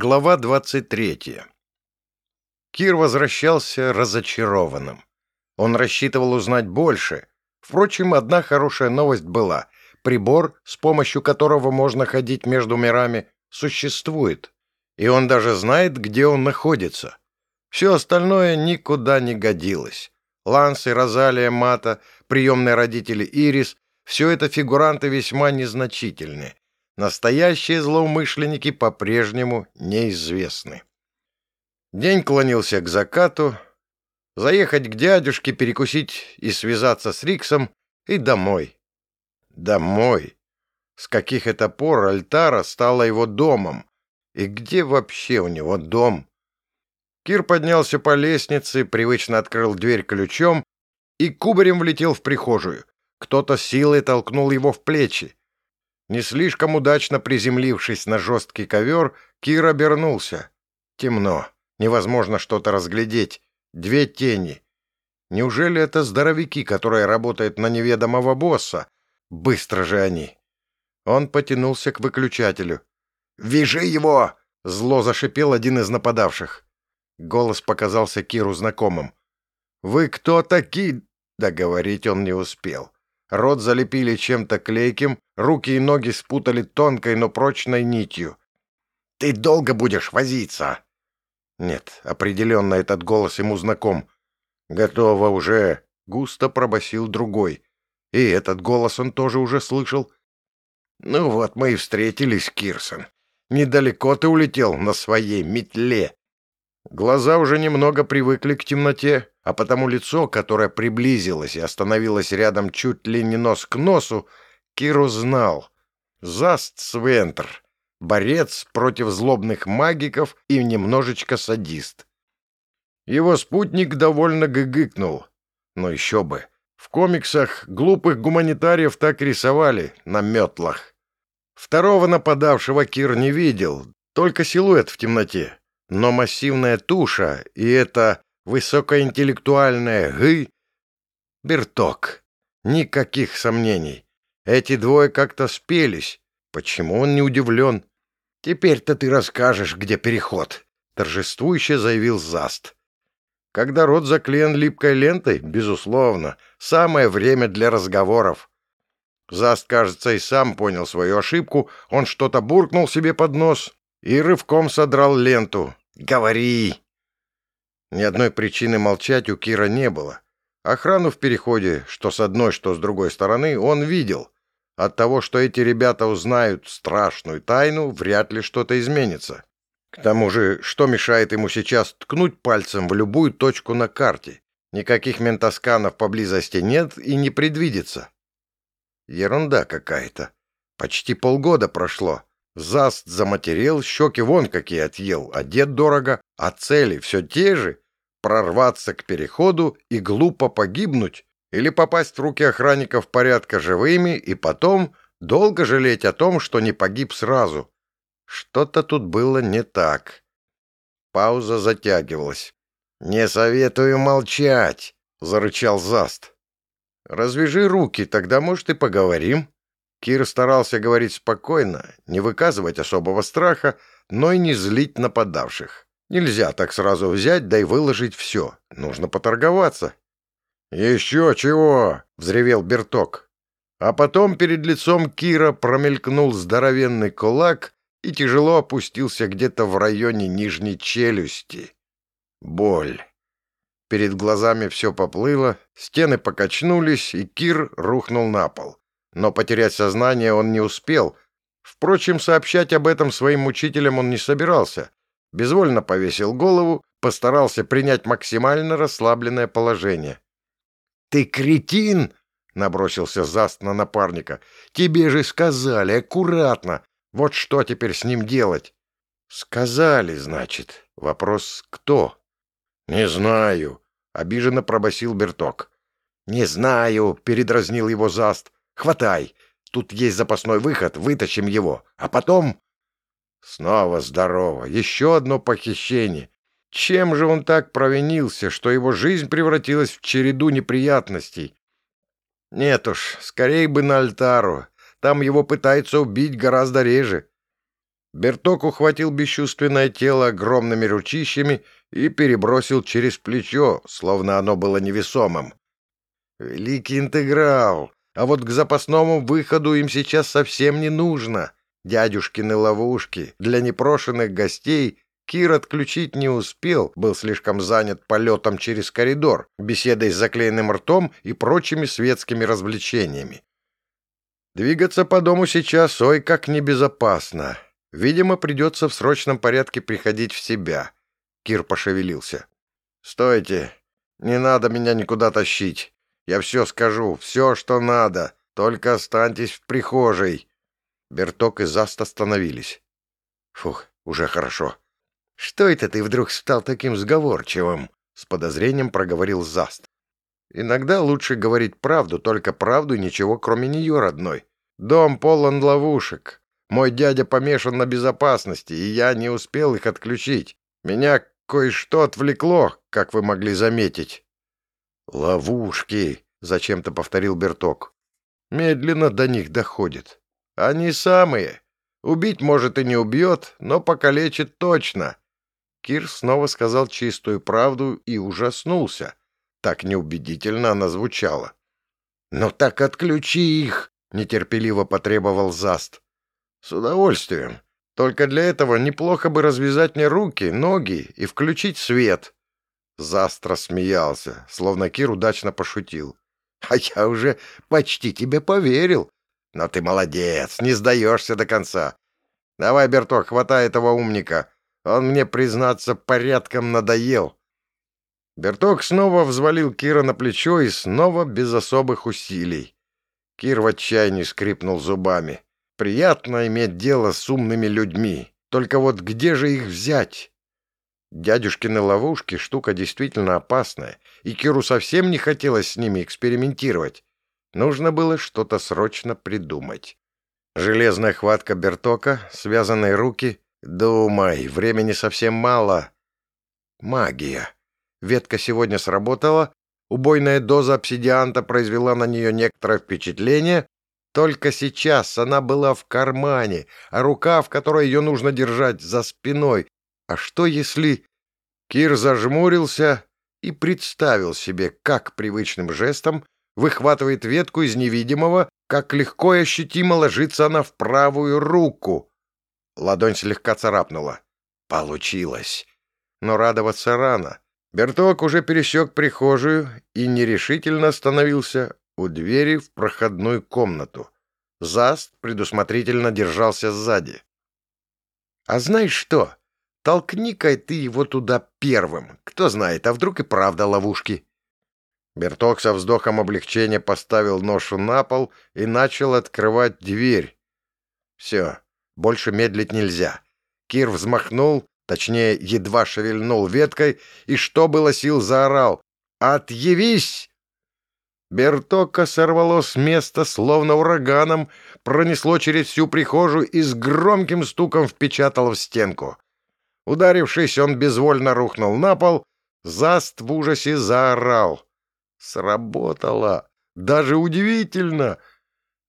Глава 23. Кир возвращался разочарованным. Он рассчитывал узнать больше. Впрочем, одна хорошая новость была. Прибор, с помощью которого можно ходить между мирами, существует. И он даже знает, где он находится. Все остальное никуда не годилось. Ланс и Розалия Мата, приемные родители Ирис — все это фигуранты весьма незначительные. Настоящие злоумышленники по-прежнему неизвестны. День клонился к закату. Заехать к дядюшке, перекусить и связаться с Риксом и домой. Домой. С каких это пор Альтара стала его домом? И где вообще у него дом? Кир поднялся по лестнице, привычно открыл дверь ключом и кубарем влетел в прихожую. Кто-то силой толкнул его в плечи. Не слишком удачно приземлившись на жесткий ковер, Кир обернулся. Темно. Невозможно что-то разглядеть. Две тени. Неужели это здоровяки, которые работают на неведомого босса? Быстро же они. Он потянулся к выключателю. «Вяжи его!» — зло зашипел один из нападавших. Голос показался Киру знакомым. «Вы кто такие?» Договорить он не успел. Рот залепили чем-то клейким, руки и ноги спутали тонкой, но прочной нитью. «Ты долго будешь возиться?» Нет, определенно этот голос ему знаком. «Готово уже!» — густо пробасил другой. И этот голос он тоже уже слышал. «Ну вот мы и встретились, Кирсон. Недалеко ты улетел на своей метле». Глаза уже немного привыкли к темноте, а потому лицо, которое приблизилось и остановилось рядом чуть ли не нос к носу, Киру знал. Заст Свентр, борец против злобных магиков и немножечко садист. Его спутник довольно гыгыкнул. Но еще бы. В комиксах глупых гуманитариев так рисовали, на метлах. Второго нападавшего Кир не видел, только силуэт в темноте. Но массивная туша и это высокоинтеллектуальное «гы» — Берток. Никаких сомнений. Эти двое как-то спелись. Почему он не удивлен? «Теперь-то ты расскажешь, где переход», — торжествующе заявил Заст. Когда рот заклеен липкой лентой, безусловно, самое время для разговоров. Заст, кажется, и сам понял свою ошибку, он что-то буркнул себе под нос и рывком содрал ленту. «Говори!» Ни одной причины молчать у Кира не было. Охрану в переходе, что с одной, что с другой стороны, он видел. От того, что эти ребята узнают страшную тайну, вряд ли что-то изменится. К тому же, что мешает ему сейчас ткнуть пальцем в любую точку на карте? Никаких ментосканов поблизости нет и не предвидится. Ерунда какая-то. Почти полгода прошло. Заст заматерел, щеки вон какие отъел, одет дорого, а цели все те же — прорваться к переходу и глупо погибнуть или попасть в руки охранников порядка живыми и потом долго жалеть о том, что не погиб сразу. Что-то тут было не так. Пауза затягивалась. «Не советую молчать», — зарычал Заст. «Развяжи руки, тогда, может, и поговорим». Кир старался говорить спокойно, не выказывать особого страха, но и не злить нападавших. Нельзя так сразу взять, да и выложить все. Нужно поторговаться. «Еще чего!» — взревел Берток. А потом перед лицом Кира промелькнул здоровенный кулак и тяжело опустился где-то в районе нижней челюсти. Боль. Перед глазами все поплыло, стены покачнулись, и Кир рухнул на пол но потерять сознание он не успел. Впрочем, сообщать об этом своим учителям он не собирался. Безвольно повесил голову, постарался принять максимально расслабленное положение. «Ты кретин!» — набросился Заст на напарника. «Тебе же сказали, аккуратно! Вот что теперь с ним делать?» «Сказали, значит. Вопрос кто?» «Не знаю», — обиженно пробасил Берток. «Не знаю», — передразнил его Заст. Хватай! Тут есть запасной выход, вытащим его. А потом...» Снова здорово. Еще одно похищение. Чем же он так провинился, что его жизнь превратилась в череду неприятностей? Нет уж, скорее бы на Альтару. Там его пытаются убить гораздо реже. Берток ухватил бесчувственное тело огромными ручищами и перебросил через плечо, словно оно было невесомым. Великий интеграл! А вот к запасному выходу им сейчас совсем не нужно. Дядюшкины ловушки для непрошенных гостей Кир отключить не успел, был слишком занят полетом через коридор, беседой с заклеенным ртом и прочими светскими развлечениями. Двигаться по дому сейчас, ой, как небезопасно. Видимо, придется в срочном порядке приходить в себя. Кир пошевелился. «Стойте! Не надо меня никуда тащить. Я все скажу, все, что надо. Только останьтесь в прихожей». Берток и Заст остановились. «Фух, уже хорошо. Что это ты вдруг стал таким сговорчивым?» С подозрением проговорил Заст. «Иногда лучше говорить правду, только правду ничего, кроме нее, родной. Дом полон ловушек. Мой дядя помешан на безопасности, и я не успел их отключить. Меня кое-что отвлекло, как вы могли заметить». «Ловушки», — зачем-то повторил Берток. «Медленно до них доходит. Они самые. Убить, может, и не убьет, но покалечит точно». Кир снова сказал чистую правду и ужаснулся. Так неубедительно она звучала. «Ну так отключи их!» — нетерпеливо потребовал Заст. «С удовольствием. Только для этого неплохо бы развязать мне руки, ноги и включить свет». Застро смеялся, словно Кир удачно пошутил. «А я уже почти тебе поверил. Но ты молодец, не сдаешься до конца. Давай, Берток, хватай этого умника. Он мне, признаться, порядком надоел». Берток снова взвалил Кира на плечо и снова без особых усилий. Кир в отчаянии скрипнул зубами. Приятно иметь дело с умными людьми. Только вот где же их взять? Дядюшкины ловушки — штука действительно опасная, и Киру совсем не хотелось с ними экспериментировать. Нужно было что-то срочно придумать. Железная хватка Бертока, связанные руки. Думай, времени совсем мало. Магия. Ветка сегодня сработала, убойная доза обсидианта произвела на нее некоторое впечатление, только сейчас она была в кармане, а рука, в которой ее нужно держать за спиной. А что если... Кир зажмурился и представил себе, как привычным жестом выхватывает ветку из невидимого, как легко и ощутимо ложится она в правую руку. Ладонь слегка царапнула. Получилось. Но радоваться рано. Берток уже пересек прихожую и нерешительно остановился у двери в проходную комнату. Заст предусмотрительно держался сзади. «А знаешь что? Толкни-ка ты его туда первым. Кто знает, а вдруг и правда ловушки?» Берток со вздохом облегчения поставил ношу на пол и начал открывать дверь. «Все, больше медлить нельзя». Кир взмахнул, точнее, едва шевельнул веткой, и что было сил заорал. «Отъявись!» Бертока сорвало с места, словно ураганом, пронесло через всю прихожую и с громким стуком впечатало в стенку. Ударившись, он безвольно рухнул на пол, Заст в ужасе заорал. Сработало! Даже удивительно!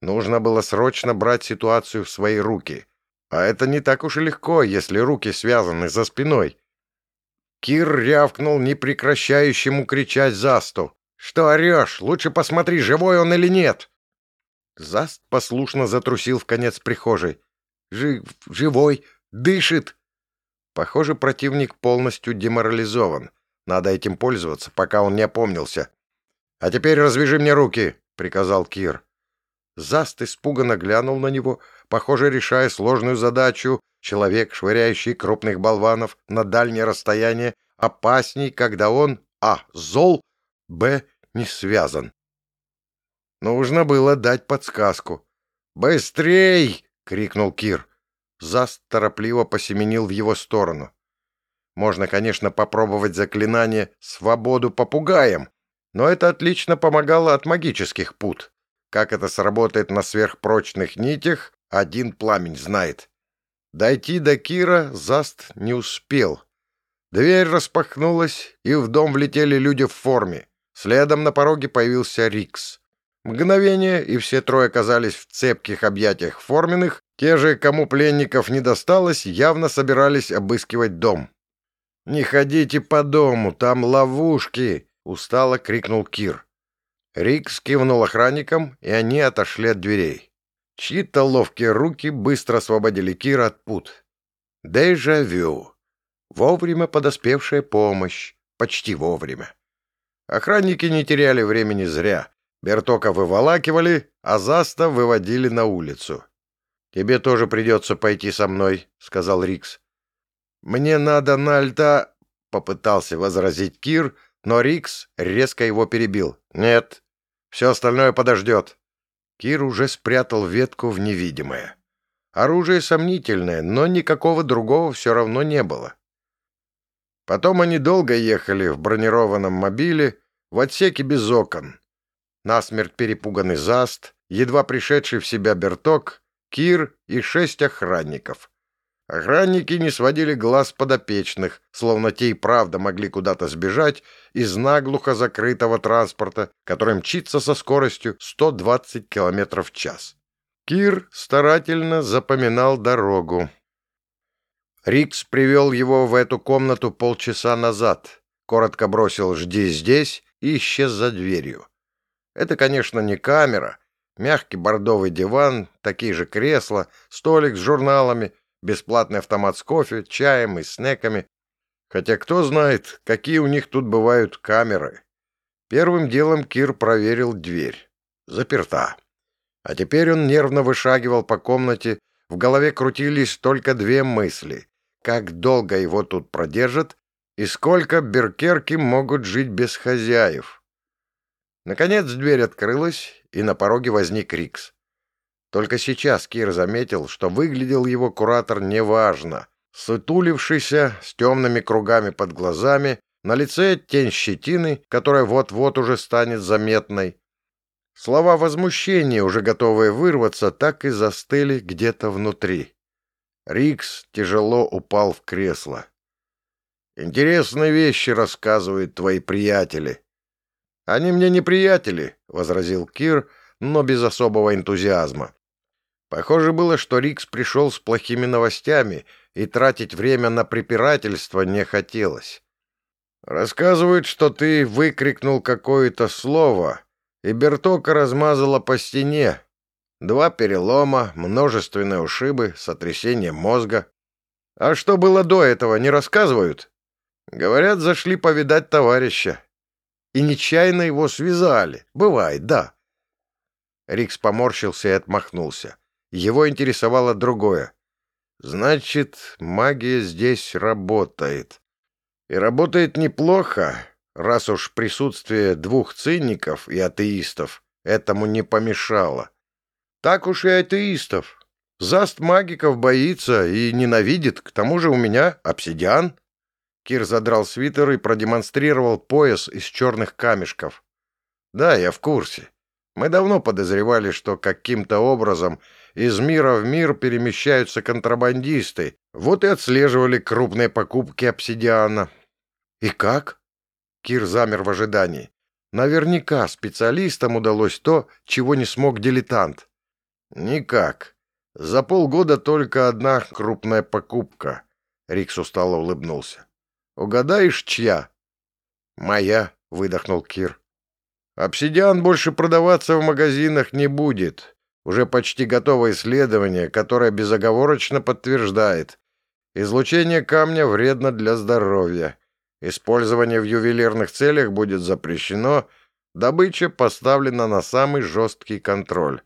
Нужно было срочно брать ситуацию в свои руки. А это не так уж и легко, если руки связаны за спиной. Кир рявкнул непрекращающему кричать Засту. «Что орешь? Лучше посмотри, живой он или нет!» Заст послушно затрусил в конец прихожей. «Жив... живой! Дышит!» Похоже, противник полностью деморализован. Надо этим пользоваться, пока он не опомнился. «А теперь развяжи мне руки!» — приказал Кир. Заст испуганно глянул на него, похоже, решая сложную задачу. Человек, швыряющий крупных болванов на дальнее расстояние, опасней, когда он а. зол, б. не связан. Нужно было дать подсказку. «Быстрей!» — крикнул Кир. Заст торопливо посеменил в его сторону. Можно, конечно, попробовать заклинание «Свободу попугаем», но это отлично помогало от магических пут. Как это сработает на сверхпрочных нитях, один пламень знает. Дойти до Кира Заст не успел. Дверь распахнулась, и в дом влетели люди в форме. Следом на пороге появился Рикс. Мгновение, и все трое оказались в цепких объятиях форменных, Те же, кому пленников не досталось, явно собирались обыскивать дом. «Не ходите по дому, там ловушки!» — устало крикнул Кир. Рикс кивнул охранникам, и они отошли от дверей. Чьи-то ловкие руки быстро освободили Кира от пут. Дежавю. Вовремя подоспевшая помощь. Почти вовремя. Охранники не теряли времени зря. Бертока выволакивали, а Заста выводили на улицу. «Тебе тоже придется пойти со мной», — сказал Рикс. «Мне надо на альта...» — попытался возразить Кир, но Рикс резко его перебил. «Нет, все остальное подождет». Кир уже спрятал ветку в невидимое. Оружие сомнительное, но никакого другого все равно не было. Потом они долго ехали в бронированном мобиле, в отсеке без окон. Насмерть перепуганный Заст, едва пришедший в себя Берток, Кир и шесть охранников. Охранники не сводили глаз подопечных, словно те и правда могли куда-то сбежать из наглухо закрытого транспорта, который мчится со скоростью 120 км в час. Кир старательно запоминал дорогу. Рикс привел его в эту комнату полчаса назад, коротко бросил «жди здесь» и исчез за дверью. Это, конечно, не камера, мягкий бордовый диван, такие же кресла, столик с журналами — бесплатный автомат с кофе, чаем и снеками. Хотя кто знает, какие у них тут бывают камеры. Первым делом Кир проверил дверь. Заперта. А теперь он нервно вышагивал по комнате, в голове крутились только две мысли. Как долго его тут продержат и сколько беркерки могут жить без хозяев. Наконец дверь открылась, и на пороге возник Рикс. Только сейчас Кир заметил, что выглядел его куратор неважно. Сутулившийся, с темными кругами под глазами, на лице тень щетины, которая вот-вот уже станет заметной. Слова возмущения, уже готовые вырваться, так и застыли где-то внутри. Рикс тяжело упал в кресло. «Интересные вещи рассказывают твои приятели». «Они мне не приятели», — возразил Кир, но без особого энтузиазма. Похоже было, что Рикс пришел с плохими новостями, и тратить время на препирательство не хотелось. «Рассказывают, что ты выкрикнул какое-то слово, и Бертока размазала по стене. Два перелома, множественные ушибы, сотрясение мозга. А что было до этого, не рассказывают?» «Говорят, зашли повидать товарища. И нечаянно его связали. Бывает, да». Рикс поморщился и отмахнулся. Его интересовало другое. Значит, магия здесь работает. И работает неплохо, раз уж присутствие двух циников и атеистов этому не помешало. Так уж и атеистов. Заст магиков боится и ненавидит, к тому же у меня обсидиан. Кир задрал свитер и продемонстрировал пояс из черных камешков. Да, я в курсе. Мы давно подозревали, что каким-то образом из мира в мир перемещаются контрабандисты, вот и отслеживали крупные покупки обсидиана. И как? Кир замер в ожидании. Наверняка специалистам удалось то, чего не смог дилетант. Никак. За полгода только одна крупная покупка. Рикс устало улыбнулся. Угадаешь, чья? Моя, выдохнул Кир. Обсидиан больше продаваться в магазинах не будет. Уже почти готово исследование, которое безоговорочно подтверждает. Излучение камня вредно для здоровья. Использование в ювелирных целях будет запрещено, добыча поставлена на самый жесткий контроль.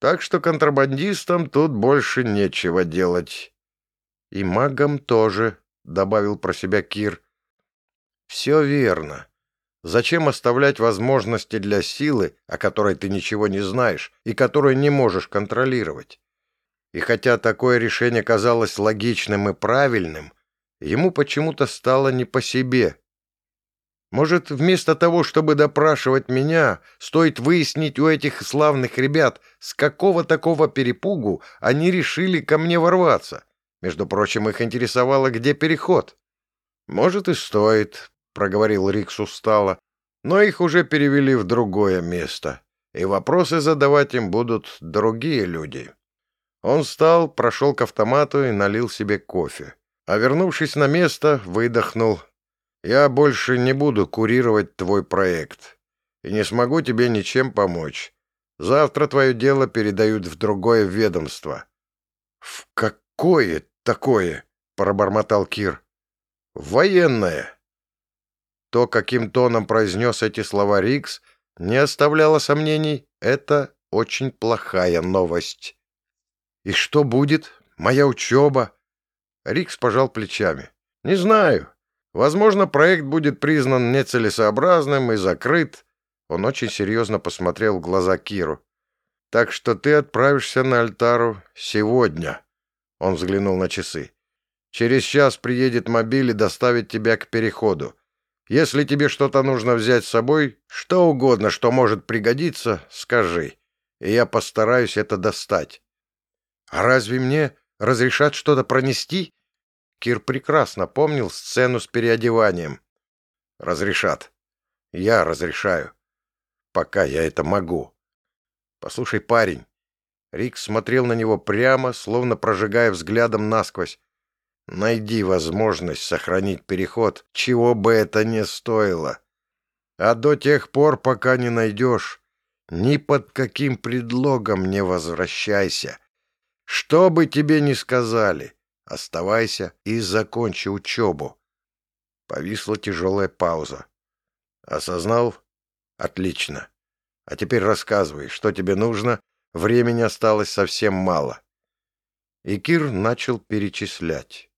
Так что контрабандистам тут больше нечего делать. И магам тоже, — добавил про себя Кир. Все верно. Зачем оставлять возможности для силы, о которой ты ничего не знаешь и которую не можешь контролировать? И хотя такое решение казалось логичным и правильным, ему почему-то стало не по себе. Может, вместо того, чтобы допрашивать меня, стоит выяснить у этих славных ребят, с какого такого перепугу они решили ко мне ворваться? Между прочим, их интересовало, где переход. Может, и стоит, — проговорил Рикс устало, — «но их уже перевели в другое место, и вопросы задавать им будут другие люди. Он встал, прошел к автомату и налил себе кофе. А вернувшись на место, выдохнул. «Я больше не буду курировать твой проект и не смогу тебе ничем помочь. Завтра твое дело передают в другое ведомство». «В какое такое?» — пробормотал Кир. «Военное». То, каким тоном произнес эти слова Рикс, не оставляло сомнений. Это очень плохая новость. «И что будет? Моя учеба?» Рикс пожал плечами. «Не знаю. Возможно, проект будет признан нецелесообразным и закрыт. Он очень серьезно посмотрел в глаза Киру. «Так что ты отправишься на Альтару сегодня». Он взглянул на часы. «Через час приедет мобиль и доставит тебя к переходу. Если тебе что-то нужно взять с собой, что угодно, что может пригодиться, скажи, и я постараюсь это достать». «А разве мне разрешат что-то пронести?» Кир прекрасно помнил сцену с переодеванием. «Разрешат. Я разрешаю пока я это могу. Послушай, парень. Рик смотрел на него прямо, словно прожигая взглядом насквозь. Найди возможность сохранить переход, чего бы это ни стоило. А до тех пор, пока не найдешь, ни под каким предлогом не возвращайся. Что бы тебе ни сказали, оставайся и закончи учебу. Повисла тяжелая пауза. Осознал, Отлично. А теперь рассказывай, что тебе нужно. Времени осталось совсем мало. И Кир начал перечислять.